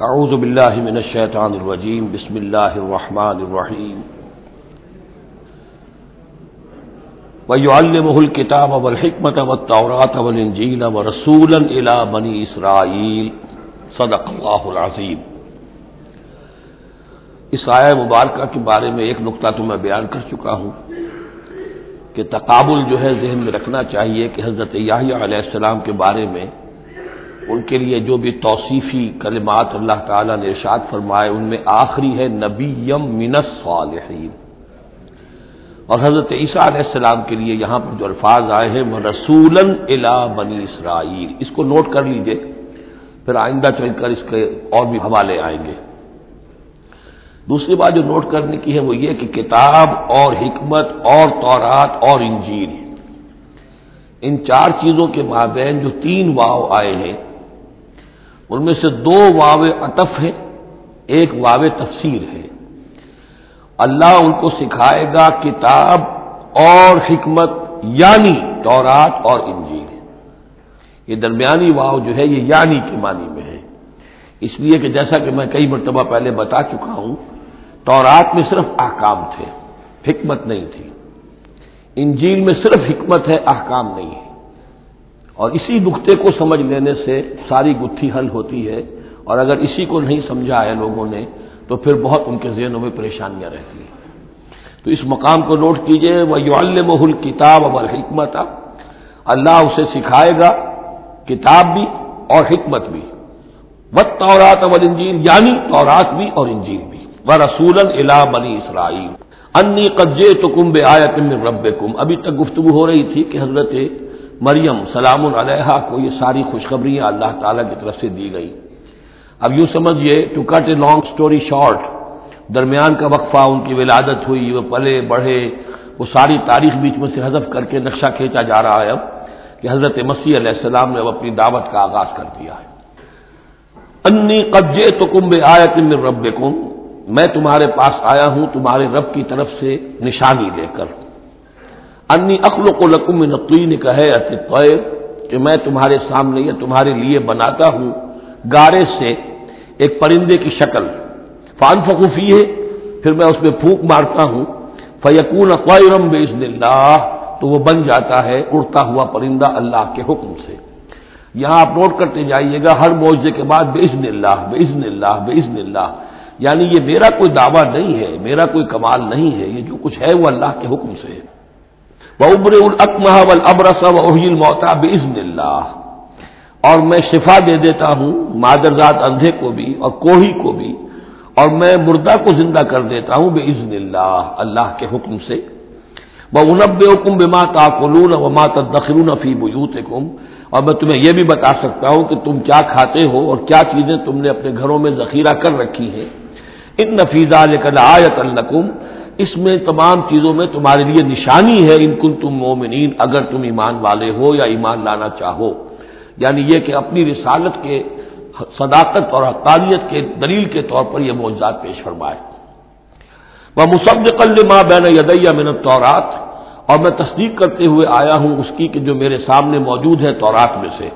اعوذ باللہ من الشیطان الرجیم، بسم اللہ الرحمن الرحیم۔ وَيُعَلِّمُهُ الْكِتَابَ وَالْحِكْمَةَ وَالتَّوْرَاةَ وَالْإِنْجِيلَ وَرَسُولًا إِلَى بَنِي إِسْرَائِيلَ۔ صدق اللہ العظیم۔ اس آیہ مبارکہ کے بارے میں ایک نقطہ تو میں بیان کر چکا ہوں کہ تقابل جو ہے ذہن میں رکھنا چاہیے کہ حضرت یاہی علیہ السلام کے بارے میں ان کے لیے جو بھی توصیفی کلمات اللہ تعالیٰ نے ارشاد فرمائے، ان میں آخری ہے نبی یم منس صالحین اور حضرت عیسیٰ علیہ السلام کے لیے یہاں پر جو الفاظ آئے ہیں، وہ رسول الا بنی اسرائیل۔ اس کو نوٹ کر لیجیے، پھر آئندہ چل کر اس کے اور بھی حوالے آئیں گے۔ دوسری بات جو نوٹ کرنے کی ہے، وہ یہ کہ کتاب اور حکمت اور تورات اور انجیل۔ ان چار چیزوں کے مابین جو تین واو آئے ہیں ان میں سے دو واو اطف ہے ایک واو تفسیر ہے۔ اللہ ان کو سکھائے گا کتاب اور حکمت یعنی تورات اور انجیل۔ یہ درمیانی واو جو ہے، یہ یعنی کے معنی میں ہے۔ اس لیے کہ جیسا کہ میں کئی مرتبہ پہلے بتا چکا ہوں، تورات میں صرف احکام تھے، حکمت نہیں تھی۔ انجیل میں صرف حکمت ہے، احکام نہیں۔ ہے اور اسی نقطے کو سمجھ لینے سے ساری گتھی حل ہوتی ہے اور اگر اسی کو نہیں سمجھا ہے لوگوں نے تو پھر بہت ان کے ذہنوں میں پریشانیاں رہتی ہیں۔ تو اس مقام کو نوٹ کیجیے وہ یو محل کتاب اور حکمت اللہ اسے سکھائے گا، کتاب بھی اور حکمت بھی۔ وط تورات اول انجیل یعنی تورات بھی اور انجیل بھی۔ وہ رسول الا بنی اسرائیل انی قجے تو کمب آیا تم رب کم ابھی تک گفتگو ہو رہی تھی کہ حضرت مریم سلام علیہ کو یہ ساری خوشخبریاں اللہ تعالیٰ کی طرف سے دی گئی۔ اب یوں سمجھیے to cut a long story short درمیان کا وقفہ، ان کی ولادت ہوئی، وہ پلے، بڑھے، وہ ساری تاریخ بیچ میں سے حذف کر کے نقشہ کھینچا جا رہا ہے اب، کہ حضرت مسیح علیہ السلام نے اب اپنی دعوت کا آغاز کر دیا ہے۔ انی قبضے تو کمب آیا تم رب میں تمہارے پاس آیا ہوں، تمہارے رب کی طرف سے نشانی لے کر۔ انی اخل کو لکم نقوی نے کہ میں تمہارے سامنے یا تمہارے لیے بناتا ہوں گارے سے ایک پرندے کی شکل۔ فان فقوفی ہے پھر میں اس میں پھونک مارتا ہوں۔ فیقون قیرم بے اللہ تو وہ بن جاتا ہے، اڑتا ہوا پرندہ اللہ کے حکم سے۔ یہاں آپ نوٹ کرتے جائیے گا، ہر معاوضے کے بعد بے عزن اللہ بے عزن اللہ بے عزن اللہ یعنی یہ میرا کوئی دعویٰ نہیں ہے، میرا کوئی کمال نہیں ہے، یہ جو کچھ ہے وہ اللہ کے حکم سے ہے۔ ابر العقمہ ابرس وحیل موتا بزن اللہ اور میں شفا دے دیتا ہوں مادرزاد اندھے کو بھی اور کوہی کو بھی اور میں مردہ کو زندہ کر دیتا ہوں بے عزن اللہ اللہ کے حکم سے وہ انب حکم بے ماتا قلون و مات دخرون فی بوت اور میں تمہیں یہ بھی بتا سکتا ہوں کہ تم کیا کھاتے ہو اور کیا چیزیں تم نے اپنے گھروں میں ذخیرہ کر رکھی ہیں۔ ان نفیزہ لکن آیت النکم اس میں تمام چیزوں میں تمہارے لیے نشانی ہے، ان کن تم مومنین، اگر تم ایمان والے ہو یا ایمان لانا چاہو۔ یعنی یہ کہ اپنی رسالت کے صداقت اور حقانیت کے دلیل کے طور پر یہ معجزات پیش فرمائے۔ وہ مصب ماں بین یدیہ منت تورات اور میں تصدیق کرتے ہوئے آیا ہوں اس کی کہ جو میرے سامنے موجود ہے تورات میں سے۔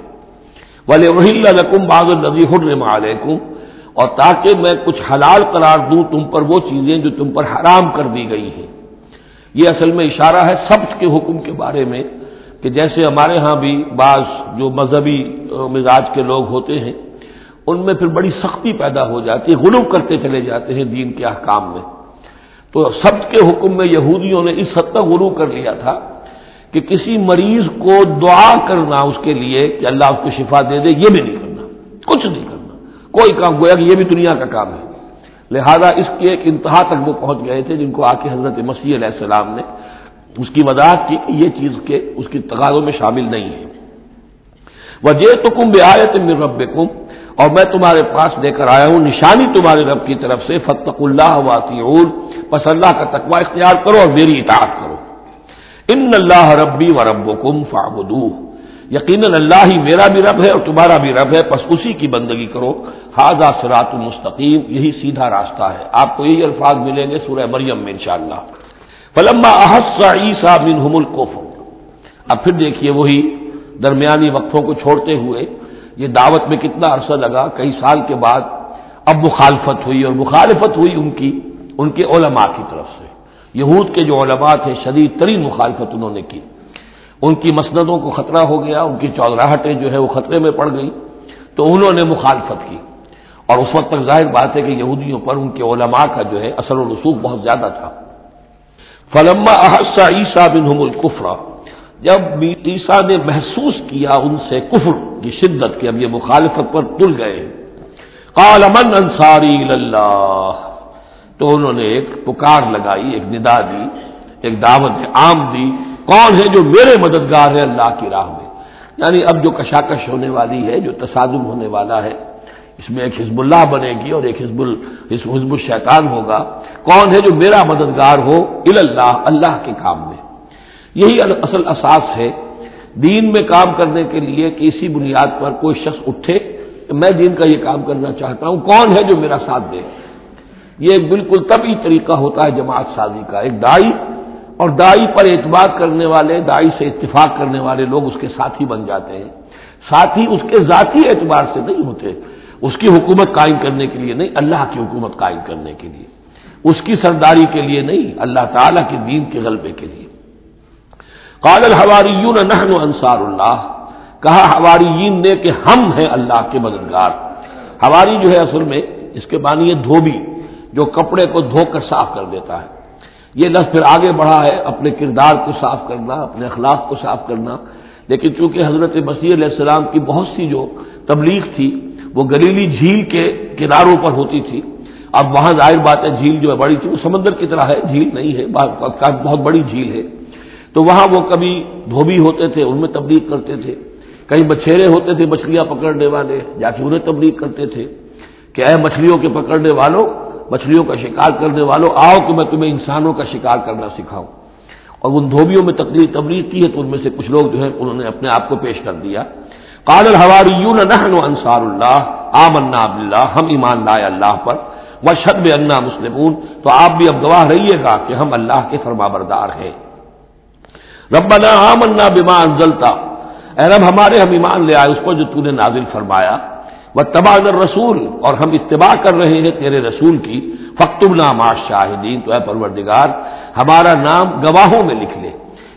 ولی وحی الکم باغ النبی حرم علیکم اور تاکہ میں کچھ حلال قرار دوں تم پر وہ چیزیں جو تم پر حرام کر دی گئی ہیں۔ یہ اصل میں اشارہ ہے سبز کے حکم کے بارے میں کہ جیسے ہمارے ہاں بھی بعض جو مذہبی مزاج کے لوگ ہوتے ہیں، ان میں پھر بڑی سختی پیدا ہو جاتی ہے غلوب کرتے چلے جاتے ہیں دین کے احکام میں۔ تو سبز کے حکم میں یہودیوں نے اس حد تک غروب کر لیا تھا کہ کسی مریض کو دعا کرنا اس کے لیے کہ اللہ اس کو شفا دے دے، یہ بھی نہیں کرنا، کچھ نہیں کرنا۔ کوئی کام گویا کہ یہ بھی دنیا کا کام ہے۔ لہذا اس کی ایک انتہا تک وہ پہنچ گئے تھے جن کو آ کے حضرت مسیح علیہ السلام نے اس کی وضاحت کی کہ یہ چیز کے اس کی تقاضوں میں شامل نہیں ہے۔ وجہ تو کم بے آئے تم رب اور میں تمہارے پاس لے کر آیا ہوں، نشانی تمہارے رب کی طرف سے فتق اللہ واطی بس اللہ کا تقوی اختیار کرو اور میری اطاعت کرو۔ ان اللہ ربی و رب کم یقیناً اللہ ہی میرا بھی رب ہے اور تمہارا بھی رب ہے بس اسی کی بندگی کرو۔ حاضہ سرات المستقیم یہی سیدھا راستہ ہے۔ آپ کو یہی الفاظ ملیں گے سورہ مریم میں انشاءاللہ۔ فلما احسا عیسا منہم القف اب پھر دیکھیے وہی درمیانی وقفوں کو چھوڑتے ہوئے یہ دعوت میں کتنا عرصہ لگا، کئی سال کے بعد اب مخالفت ہوئی اور مخالفت ہوئی ان کی، ان کے علماء کی طرف سے۔ یہود کے جو علماء تھے، شدید ترین مخالفت انہوں نے کی۔ ان کی مسندوں کو خطرہ ہو گیا، ان کی چودراہٹیں جو ہے وہ خطرے میں پڑ گئی تو انہوں نے مخالفت کی۔ اور اس وقت تک ظاہر بات ہے کہ یہودیوں پر ان کے علماء کا جو ہے اثر و رسوخ بہت زیادہ تھا۔ فلما احسا عیسا بن القفرا جب عیسیٰ نے محسوس کیا ان سے کفر کی شدت کہ اب یہ مخالفت پر تل گئے۔ قال من انصاری اللہ تو انہوں نے ایک پکار لگائی، ایک ندا دی، ایک دعوت عام دی کون ہے جو میرے مددگار ہے اللہ کی راہ میں؟ یعنی اب جو کشاکش ہونے والی ہے، جو تصادم ہونے والا ہے، اس میں ایک حزب اللہ بنے گی اور ایک حزب حزب الشیطان ہوگا۔ کون ہے جو میرا مددگار ہو؟ اللہ اللہ کے کام میں۔ یہی اصل اساس ہے دین میں کام کرنے کے لیے کسی بنیاد پر کوئی شخص اٹھے، میں دین کا یہ کام کرنا چاہتا ہوں، کون ہے جو میرا ساتھ دے؟ یہ ایک بالکل طبی طریقہ ہوتا ہے جماعت سازی کا۔ ایک دائی اور دائی پر اعتبار کرنے والے، دائی سے اتفاق کرنے والے لوگ اس کے ساتھی بن جاتے ہیں۔ ساتھی اس کے ذاتی اعتبار سے نہیں ہوتے، اس کی حکومت قائم کرنے کے لیے نہیں، اللہ کی حکومت قائم کرنے کے لیے۔ اس کی سرداری کے لیے نہیں، اللہ تعالی کے دین کے غلبے کے لیے۔ قال الحواریون نحن انصار اللہ۔ کہا ہماری نے کہ ہم ہیں اللہ کے مددگار۔ ہماری جو ہے اصل میں، اس کے معنی ہے دھوبی، جو کپڑے کو دھو کر صاف کر دیتا ہے۔ یہ لفظ پھر آگے بڑھا ہے، اپنے کردار کو صاف کرنا، اپنے اخلاق کو صاف کرنا۔ لیکن چونکہ حضرت مسیح علیہ السلام کی بہت سی جو تبلیغ تھی، وہ گلیلی جھیل کے کناروں پر ہوتی تھی۔ اب وہاں ظاہر بات ہے، جھیل جو ہے بڑی تھی، وہ سمندر کی طرح ہے، جھیل نہیں ہے، بہت بڑی جھیل ہے۔ تو وہاں وہ کبھی دھوبی ہوتے تھے، ان میں تبلیغ کرتے تھے۔ کئی بچھیرے ہوتے تھے مچھلیاں پکڑنے والے، جا کے انہیں تبلیغ کرتے تھے کہ اے مچھلیوں کے پکڑنے والوں مچھلیوں کا شکار کرنے والوں، آؤ کہ میں تمہیں انسانوں کا شکار کرنا سکھاؤں۔ اور ان دھوبیوں میں تقریر تبلیغ کی ہے تو ان میں سے کچھ لوگ جو ہے انہوں نے اپنے آپ کو پیش کر دیا۔ قادل نحن انصار اللہ، آمنا باللہ، ہم ایمان لائے اللہ پر۔ وشد انا مسلمون، تو آپ بھی اب گواہ رہیے گا کہ ہم اللہ کے فرما بردار ہیں۔ ربنا آمنا بما انزلتا اے رب، ہمارے ہم ایمان لے آئے، اس پر جو تو نے نازل فرمایا۔ وہ تباہ رسول اور ہم اتباع کر رہے ہیں تیرے رسول کی۔ فخت النام شاہدین تو اے پروردگار، ہمارا نام گواہوں میں لکھ لے۔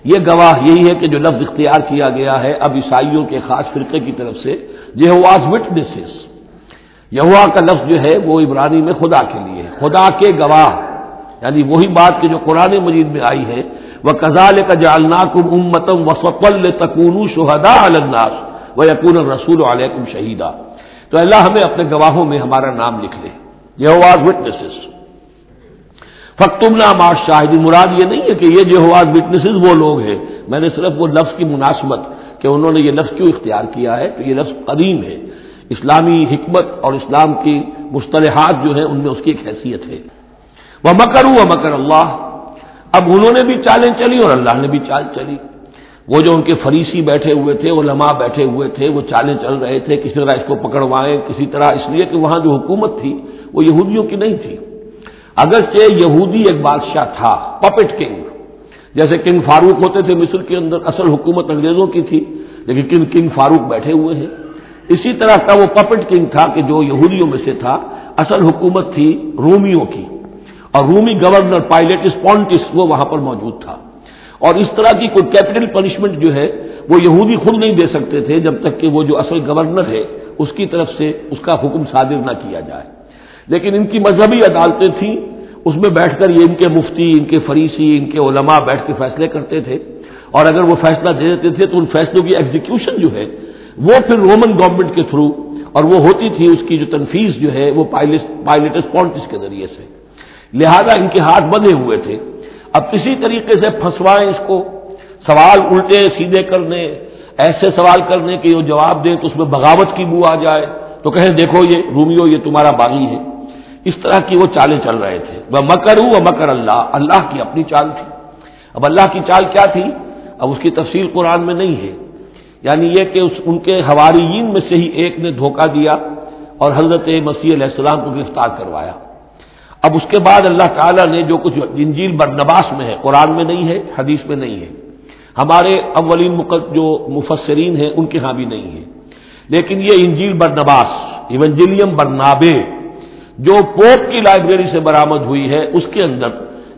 یہ گواہ یہی ہے کہ جو لفظ اختیار کیا گیا ہے اب عیسائیوں کے خاص فرقے کی طرف سے یہ وٹنسز یہوا کا لفظ جو ہے وہ عبرانی میں خدا کے لیے خدا کے گواہ یعنی وہی بات کہ جو قرآن مجید میں آئی ہے۔ وہ کزال کا جالنا کم امتم وسپل تکون شہدا الناس و یقون رسول علیکم شہیدہ تو اللہ ہمیں اپنے گواہوں میں ہمارا نام لکھ لے جہواز وٹنسز فختم نام آج شاہدی مراد یہ نہیں ہے کہ یہ جہواز وٹنسز وہ لوگ ہیں۔ میں نے صرف وہ لفظ کی مناسبت کہ انہوں نے یہ لفظ کیوں اختیار کیا ہے؟ تو یہ لفظ قدیم ہے۔ اسلامی حکمت اور اسلام کی مصطلحات جو ہیں، ان میں اس کی ایک حیثیت ہے۔ وہ مکر ہوا مکر اللہ اب انہوں نے بھی چالیں چلی اور اللہ نے بھی چال چلی۔ وہ جو ان کے فریسی بیٹھے ہوئے تھے، وہ لمحہ بیٹھے ہوئے تھے، وہ چالیں چل رہے تھے، کسی طرح اس کو پکڑوائیں، کسی طرح، اس لیے کہ وہاں جو حکومت تھی، وہ یہودیوں کی نہیں تھی۔ اگرچہ یہودی ایک بادشاہ تھا، پپٹ کنگ۔ جیسے کنگ فاروق ہوتے تھے، مصر کے اندر اصل حکومت انگریزوں کی تھی، لیکن کنگ کنگ فاروق بیٹھے ہوئے ہیں۔ اسی طرح کا وہ پپٹ کنگ تھا کہ جو یہودیوں میں سے تھا، اصل حکومت تھی رومیوں کی۔ اور رومی گورنر پائلٹس پونٹس وہ وہاں پر موجود تھا۔ اور اس طرح کی کوئی کیپٹل پنشمنٹ جو ہے، وہ یہودی خود نہیں دے سکتے تھے جب تک کہ وہ جو اصل گورنر ہے، اس کی طرف سے اس کا حکم صادر نہ کیا جائے۔ لیکن ان کی مذہبی عدالتیں تھیں، اس میں بیٹھ کر یہ ان کے مفتی، ان کے فریسی، ان کے علماء بیٹھ کے فیصلے کرتے تھے۔ اور اگر وہ فیصلہ دے دیتے تھے تو ان فیصلوں کی ایگزیکیوشن جو ہے، وہ پھر رومن گورنمنٹ کے تھرو اور وہ ہوتی تھی اس کی جو تنفیز جو ہے، وہ پائلٹس پونٹس کے ذریعے سے۔ لہذا ان کے ہاتھ بندھے ہوئے تھے۔ اب کسی طریقے سے پھنسوائیں اس کو، سوال الٹے، سیدھے کرنے، ایسے سوال کرنے کہ وہ جواب دیں تو اس میں بغاوت کی بو آ جائے۔ تو کہیں، دیکھو یہ رومیو، یہ تمہارا باغی ہے۔ اس طرح کی وہ چالیں چل رہے تھے۔ وہ مکر ہوں وہ مکر اللہ۔ اللہ کی اپنی چال تھی۔ اب اللہ کی چال کیا تھی؟ اب اس کی تفصیل قرآن میں نہیں ہے۔ یعنی یہ کہ اس، ان کے حواریین میں سے ہی ایک نے دھوکہ دیا اور حضرت مسیح علیہ السلام کو گرفتار کروایا۔ اب اس کے بعد اللہ تعالیٰ نے جو کچھ انجیل برنباس میں ہے، قرآن میں نہیں ہے، حدیث میں نہیں ہے۔ ہمارے اولین جو مفسرین ہیں، ان کے ہاں بھی نہیں ہے۔ لیکن یہ انجیل برنباس ایونجلیم برنابے، جو پوپ کی لائبریری سے برامد ہوئی ہے، اس کے اندر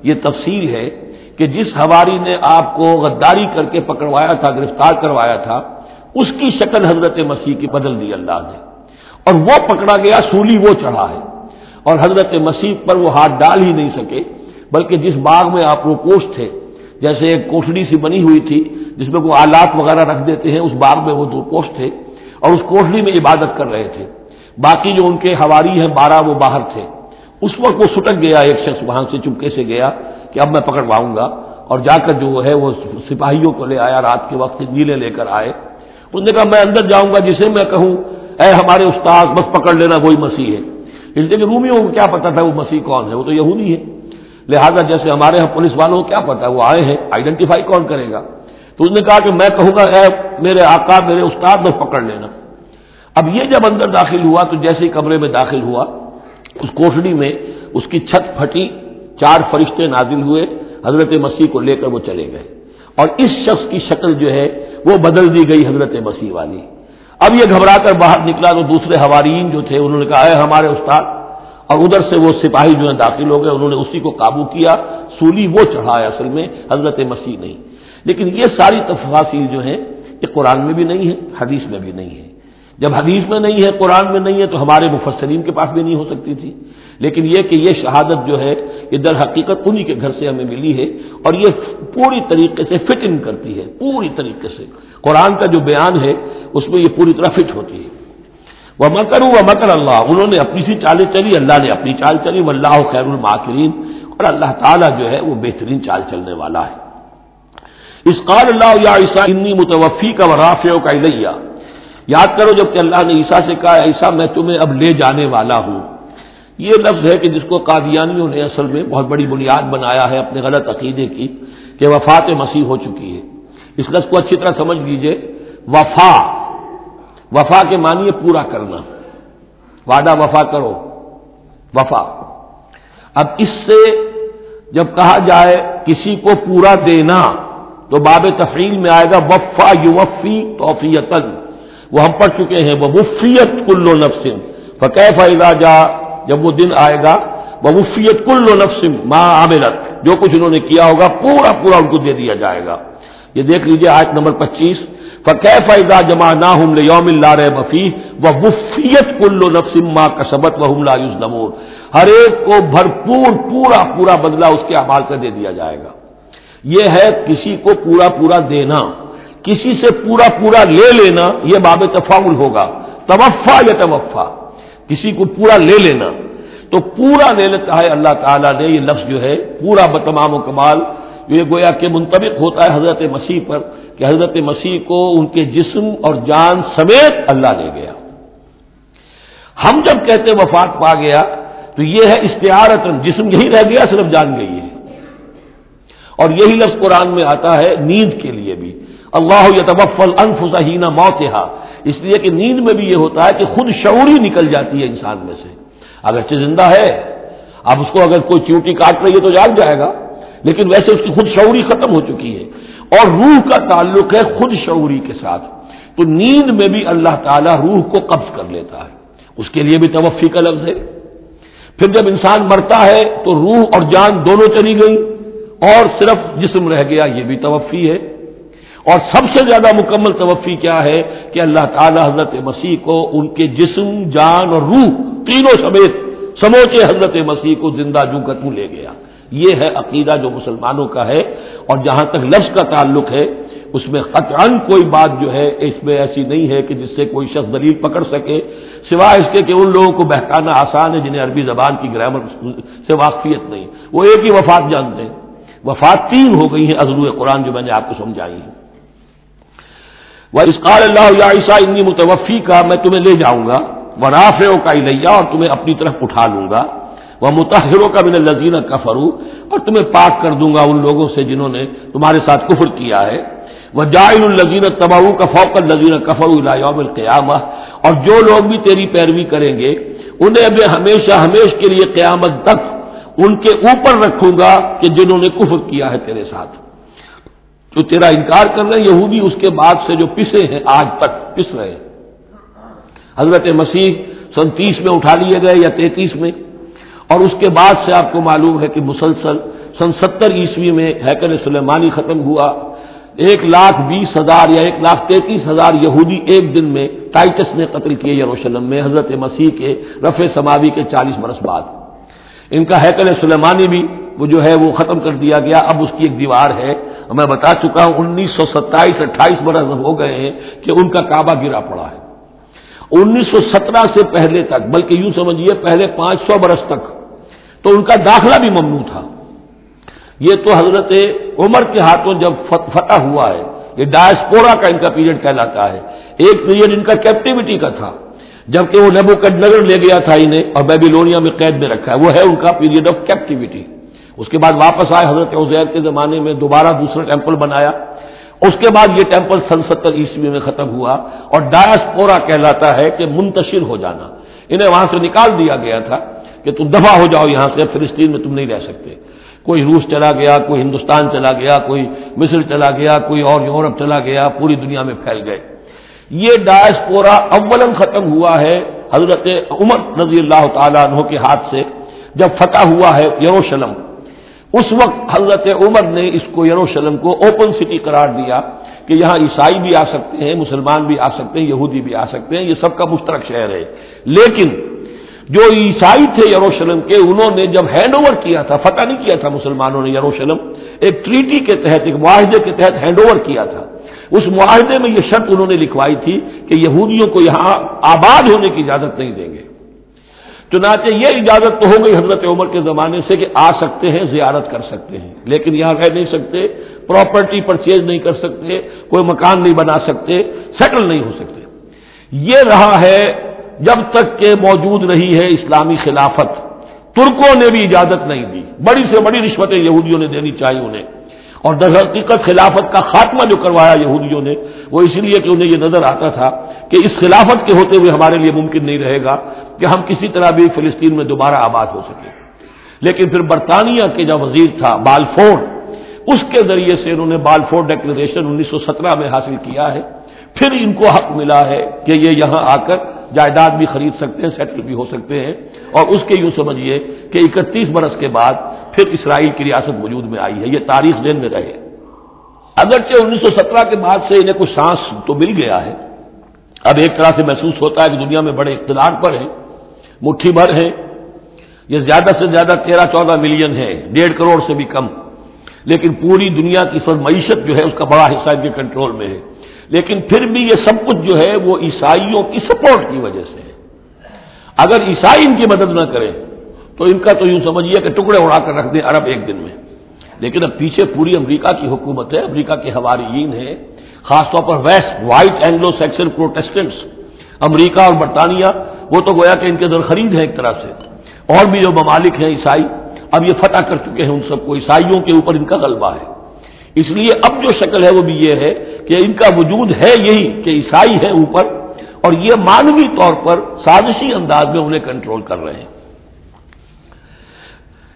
یہ تفصیل ہے کہ جس ہواری نے آپ کو غداری کر کے پکڑوایا تھا، گرفتار کروایا تھا، اس کی شکل حضرت مسیح کی بدل دی اللہ نے۔ اور وہ پکڑا گیا، سولی وہ چڑھا ہے۔ اور حضرت مسیح پر وہ ہاتھ ڈال ہی نہیں سکے، بلکہ جس باغ میں آپ روپوش تھے، جیسے ایک کوٹڑی سی بنی ہوئی تھی، جس میں کوئی آلات وغیرہ رکھ دیتے ہیں، اس باغ میں وہ روپوش تھے اور اس کوٹڑی میں عبادت کر رہے تھے۔ باقی جو ان کے ہواری ہیں، بارہ وہ باہر تھے۔ اس وقت وہ سٹک گیا، ایک شخص وہاں سے چپکے سے گیا کہ اب میں پکڑواؤں گا۔ اور جا کر جو ہے، وہ سپاہیوں کو لے آیا، رات کے وقت نیلے لے کر آئے۔ اس نے کہا، میں اندر جاؤں گا، جسے میں کہوں، اے ہمارے استاد بس پکڑ لینا، وہی مسیح ہے۔ اس لیے کہ رومیوں کو کیا پتا تھا وہ مسیح کون ہے؟ وہ تو یہودی ہے لہذا جیسے ہمارے یہاں پولیس والوں کو کیا پتا؟ وہ آئے ہیں آئیڈینٹیفائی کون کرے گا؟ تو اس نے کہا کہ میں کہوں گا، اے میرے آقا، میرے استاد بس پکڑ لینا۔ اب یہ جب اندر داخل ہوا، تو جیسے کمرے میں داخل ہوا، اس کوٹڑی میں اس کی چھت پھٹی، چار فرشتے نازل ہوئے، حضرت مسیح کو لے کر وہ چلے گئے۔ اور اس شخص کی شکل جو ہے، وہ بدل دی گئی حضرت مسیح والی۔ اب یہ گھبرا کر باہر نکلا تو دوسرے ہوارین جو تھے انہوں نے کہا ہے ہمارے استاد، اور ادھر سے وہ سپاہی جو ہیں داخل ہو گئے، انہوں نے اسی کو قابو کیا، سولی وہ چڑھایا اصل میں حضرت مسیح نہیں۔ لیکن یہ ساری تفاصیل جو ہیں، یہ قرآن میں بھی نہیں ہے، حدیث میں بھی نہیں ہے۔ جب حدیث میں نہیں ہے، قرآن میں نہیں ہے، تو ہمارے مفسرین کے پاس بھی نہیں ہو سکتی تھی۔ لیکن یہ کہ یہ شہادت جو ہے، یہ در حقیقت انہی کے گھر سے ہمیں ملی ہے اور یہ پوری طریقے سے فٹ ان کرتی ہے۔ پوری طریقے سے۔ قرآن کا جو بیان ہے، اس میں یہ پوری طرح فٹ ہوتی ہے۔ وہ مکر و مکر اللہ انہوں نے اپنی سی چالیں چلی، اللہ نے اپنی چال چلی۔ وہ اللہ خیر الماکرین اور اللہ تعالیٰ جو ہے، وہ بہترین چال چلنے والا ہے۔ اس قال اللہ یا عیسیٰ انی متوفی کا و رافیوں کا ادیا یاد کرو جبکہ اللہ نے عیسیٰ سے کہا ایسا میں تمہیں اب لے جانے والا ہوں. یہ لفظ ہے کہ جس کو قادیانیوں نے اصل میں بہت بڑی بنیاد بنایا ہے اپنے غلط عقیدے کی کہ وفات مسیح ہو چکی ہے۔ اس لفظ کو اچھی طرح سمجھ لیجیے۔ وفا وفا کے معنی پورا کرنا۔ وعدہ وفا کرو۔ وفا۔ اب اس سے جب کہا جائے کسی کو پورا دینا تو باب تفریل میں آئے گا، وفا یو وفی توفیتن وہ ہم پڑھ چکے ہیں وہ مفیت کلو نفسم فقہ فائدہ جا جب وہ دن آئے گا وہ مفیت کل و نفسم ماں عاملت جو کچھ انہوں نے کیا ہوگا، پورا پورا ان کو دے دیا جائے گا۔ یہ دیکھ لیجیے آج نمبر پچیس۔ فقہ فائدہ جمع نہ ہم یوم اللہ رہ بفی و مفیت کل و نفسم ماں کسبت و حملہ یوز نمور ہر ایک کو بھرپور پورا پورا بدلہ اس کے اعمال کا دے دیا جائے گا۔ یہ ہے کسی کو پورا پورا دینا۔ کسی سے پورا پورا لے لینا یہ باب تفاول ہوگا۔ توفا یا توفا؟ کسی کو پورا لے لینا۔ تو پورا لے لیتا ہے اللہ تعالیٰ نے، یہ لفظ جو ہے، پورا بتمام و کمال۔ یہ گویا کہ منطبق ہوتا ہے حضرت مسیح پر کہ حضرت مسیح کو ان کے جسم اور جان سمیت اللہ لے گیا۔ ہم جب کہتے وفات پا گیا، تو یہ ہے اشتہارت جسم یہی رہ گیا، صرف جان گئی ہے۔ اور یہی لفظ قرآن میں آتا ہے، نیند کے لیے بھی۔ اللہ یتوفل انفسینہ موت اس لیے کہ نیند میں بھی یہ ہوتا ہے کہ خود شعوری نکل جاتی ہے انسان میں سے۔ اگرچہ زندہ ہے، اب اس کو اگر کوئی چیوٹی کاٹ رہی ہے تو جاگ جائے گا، لیکن ویسے اس کی خود شعوری ختم ہو چکی ہے۔ اور روح کا تعلق ہے خود شعوری کے ساتھ۔ تو نیند میں بھی اللہ تعالیٰ روح کو قبض کر لیتا ہے۔ اس کے لیے بھی توفی کا لفظ ہے۔ پھر جب انسان مرتا ہے تو روح اور جان دونوں چلی گئی اور صرف جسم رہ گیا، یہ بھی توفی ہے۔ اور سب سے زیادہ مکمل توفی کیا ہے کہ اللہ تعالی حضرت مسیح کو ان کے جسم، جان اور روح تینوں سمیت سموچے حضرت مسیح کو زندہ جو کتوں لے گیا۔ یہ ہے عقیدہ جو مسلمانوں کا ہے اور جہاں تک لفظ کا تعلق ہے، اس میں قطعا کوئی بات جو ہے، اس میں ایسی نہیں ہے کہ جس سے کوئی شخص دلیل پکڑ سکے۔ سوائے اس کے کہ ان لوگوں کو بہتانا آسان ہے جنہیں عربی زبان کی گرامر سے واقفیت نہیں۔ وہ ایک ہی وفات جانتے ہیں۔ وفات تین ہو گئی ہیں عزلو قرآن جو میں نے آپ کو سمجھائی ہے۔ وہ اسقال اللہ یا عیسیٰ انی متوفی کا میں تمہیں لے جاؤں گا وہ رافیوں کا لیا اور تمہیں اپنی طرف اٹھا لوں گا وہ متحروں کا میں لذینہ کفرو اور تمہیں پاک کر دوں گا ان لوگوں سے جنہوں نے تمہارے ساتھ کفر کیا ہے۔ وہ جائن الزین تباؤ کا فوق الزین کفر یوم القیامہ اور جو لوگ بھی تیری پیروی کریں گے، انہیں اب ہمیشہ ہمیش کے لیے قیامت تک ان کے اوپر رکھوں گا کہ جنہوں نے کفر کیا ہے تیرے ساتھ۔ جو تیرا انکار کر رہے ہیں، یہودی اس کے بعد سے جو پسے ہیں، آج تک پس رہے ہیں۔ حضرت مسیح سن تیس میں اٹھا لیے گئے یا تینتیس میں، اور اس کے بعد سے آپ کو معلوم ہے کہ مسلسل سن ستر عیسوی میں حیکل سلیمانی ختم ہوا۔ ایک لاکھ بیس ہزار یا ایک لاکھ تینتیس ہزار یہودی ایک دن میں، ٹائٹس نے قتل کیے یروشلم میں، حضرت مسیح کے رفع سماوی کے چالیس برس بعد۔ ان کا حیکل سلیمانی بھی، وہ جو ہے وہ ختم کر دیا گیا، اب اس کی ایک دیوار ہے۔ میں بتا چکا ہوں، انیس سو ستائیس، اٹھائیس برس ہو گئے ہیں کہ ان کا کعبہ گرا پڑا ہے۔ انیس سو سترہ سے پہلے تک، بلکہ یوں سمجھیے، پہلے پانچ سو برس تک، تو ان کا داخلہ بھی ممنوع تھا۔ یہ تو حضرت عمر کے ہاتھوں جب فتح ہوا ہے، یہ ڈائسپورا کا ان کا پیریڈ کہلاتا ہے۔ ایک پیریڈ ان کا کیپٹیوٹی کا تھا۔ جبکہ وہ نیبو کٹ نگر لے گیا تھا انہیں اور بیبیلونیا میں قید میں رکھا ہے۔ وہ ہے ان کا پیریڈ آف کیپٹیوٹی اس کے بعد واپس آئے، حضرت عزیر کے زمانے میں دوبارہ دوسرا ٹیمپل بنایا۔ اس کے بعد یہ ٹیمپل سن ستر عیسوی میں ختم ہوا اور ڈائسپورا کہلاتا ہے کہ منتشر ہو جانا۔ انہیں وہاں سے نکال دیا گیا تھا کہ تم دفاع ہو جاؤ یہاں سے، فلسطین میں تم نہیں رہ سکتے۔ کوئی روس چلا گیا، کوئی ہندوستان چلا گیا، کوئی مصر چلا گیا، کوئی اور یورپ چلا گیا، پوری دنیا میں پھیل گئے۔ یہ ڈائسپورا اولم ختم ہوا ہے حضرت عمر رضی اللہ تعالیٰ عنہ کے ہاتھ سے، جب فتح ہوا ہے یروشلم۔ اس وقت حضرت عمر نے اس کو یروشلم کو اوپن سٹی قرار دیا کہ یہاں عیسائی بھی آ سکتے ہیں، مسلمان بھی آ سکتے ہیں، یہودی بھی آ سکتے ہیں، یہ سب کا مشترک شہر ہے۔ لیکن جو عیسائی تھے یروشلم کے، انہوں نے جب ہینڈ اوور کیا تھا، فتح نہیں کیا تھا مسلمانوں نے یروشلم، ایک ٹریٹی کے تحت، ایک معاہدے کے تحت ہینڈ اوور کیا تھا۔ اس معاہدے میں یہ شرط انہوں نے لکھوائی تھی کہ یہودیوں کو یہاں آباد ہونے کی اجازت نہیں دیں گے۔ چنانچہ یہ اجازت تو ہو گئی حضرت عمر کے زمانے سے کہ آ سکتے ہیں، زیارت کر سکتے ہیں، لیکن یہاں رہ نہیں سکتے، پراپرٹی پرچیز نہیں کر سکتے، کوئی مکان نہیں بنا سکتے سیٹل نہیں ہو سکتے۔ یہ رہا ہے جب تک کہ موجود رہی ہے اسلامی خلافت۔ ترکوں نے بھی اجازت نہیں دی۔ بڑی سے بڑی رشوتیں یہودیوں نے دینی چاہیے انہیں۔ اور در حقیقت خلافت کا خاتمہ جو کروایا یہودیوں نے، وہ اس لیے کہ انہیں یہ نظر آتا تھا کہ اس خلافت کے ہوتے ہوئے ہمارے لیے ممکن نہیں رہے گا کہ ہم کسی طرح بھی فلسطین میں دوبارہ آباد ہو سکیں۔ لیکن پھر برطانیہ کے جو وزیر تھا بالفورڈ اس کے ذریعے سے انہوں نے بالفورڈ ڈیکلریشن انیس سو سترہ میں حاصل کیا ہے۔ پھر ان کو حق ملا ہے کہ یہ یہاں آ کر جائیداد بھی خرید سکتے ہیں سیٹل بھی ہو سکتے ہیں۔ اور اس کے یوں سمجھیے کہ اکتیس برس کے بعد پھر اسرائیل کی ریاست وجود میں آئی ہے۔ یہ تاریخ دن میں رہے۔ اگرچہ انیس سو سترہ کے بعد سے انہیں کچھ سانس تو مل گیا ہے۔ اب ایک طرح سے محسوس ہوتا ہے کہ دنیا میں بڑے اقتدار پر ہیں، مٹھی بھر ہیں۔ یہ زیادہ سے زیادہ تیرہ چودہ ملین ہے ڈیڑھ کروڑ سے بھی کم۔ لیکن پوری دنیا کی سر معیشت جو ہے، اس کا بڑا حصہ ان کے کنٹرول میں ہے۔ لیکن پھر بھی یہ سب کچھ جو ہے وہ عیسائیوں کی سپورٹ کی وجہ سے ہے۔ اگر عیسائی ان کی مدد نہ کریں، تو ان کا تو یوں سمجھیے کہ ٹکڑے اڑا کر رکھ دیں عرب ایک دن میں۔ لیکن اب پیچھے پوری امریکہ کی حکومت ہے، امریکہ کے حواریین ہیں، خاص طور پر west, white Anglo Saxon Protestants, America اور برطانیہ، وہ تو گویا کہ ان کے در خرید ہے ایک طرح سے۔ اور بھی جو ممالک ہیں عیسائی، اب یہ فتح کر چکے ہیں ان سب کو، عیسائیوں کے اوپر ان کا غلبہ ہے۔ اس لیے اب جو شکل ہے وہ بھی یہ ہے کہ ان کا وجود ہے یہی کہ عیسائی ہے اوپر اور یہ مانوی طور پر سازشی انداز میں انہیں کنٹرول کر رہے ہیں۔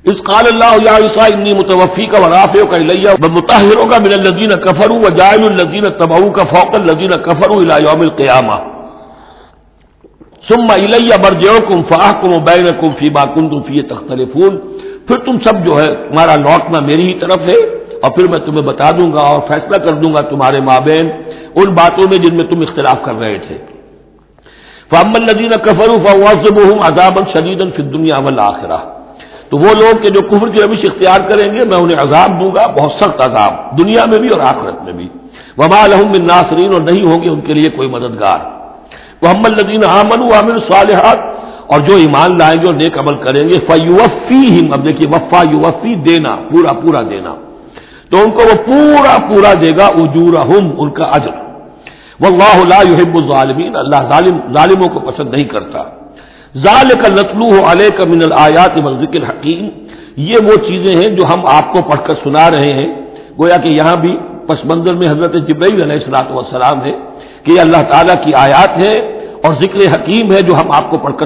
اس قال اللہ یا انی متوفی کا وراف کا لیا متاثروں کا من الزین کفر و جائل الزین تباؤ کا فوق الزین کفر یوم القیامہ۔ سما الیہ برجو کم فاح کم بین کم فی با تم فی پھر تم سب جو ہے، تمہارا لوٹنا میری ہی طرف ہے۔ اور پھر میں تمہیں بتا دوں گا اور فیصلہ کر دوں گا تمہارے مابین ان باتوں میں جن میں تم اختلاف کر رہے تھے۔ فامل ندین کفر فوازب عذاب شدید دنیا اول آخرہ تو وہ لوگ کہ جو کفر کی روش اختیار کریں گے، میں انہیں عذاب دوں گا، بہت سخت عذاب، دنیا میں بھی اور آخرت میں بھی۔ وبا الحم بن ناصرین اور نہیں ہوں گے ان کے لیے کوئی مددگار۔ محمد ندین امن و عامر صالحات اور جو ایمان لائیں گے اور نیک عمل کریں گے فیوفی اب دیکھیے، وفا یوفی دینا، پورا پورا دینا۔ تو ان کو وہ پورا پورا دے گا اجور ان کا اجر۔ وہ اللہ يحب الظالمین، اللہ ظالم، ظالموں کو پسند نہیں کرتا۔ ظال کا نتلو علیہ من الیات ذکر حکیم۔ یہ وہ چیزیں ہیں جو ہم آپ کو پڑھ کر سنا رہے ہیں۔ گویا کہ یہاں بھی پس منظر میں حضرت جبرائیل علیہ السلاط والسلام ہے کہ یہ اللہ تعالیٰ کی آیات ہے اور ذکر حکیم ہے جو ہم آپ کو پڑھ کر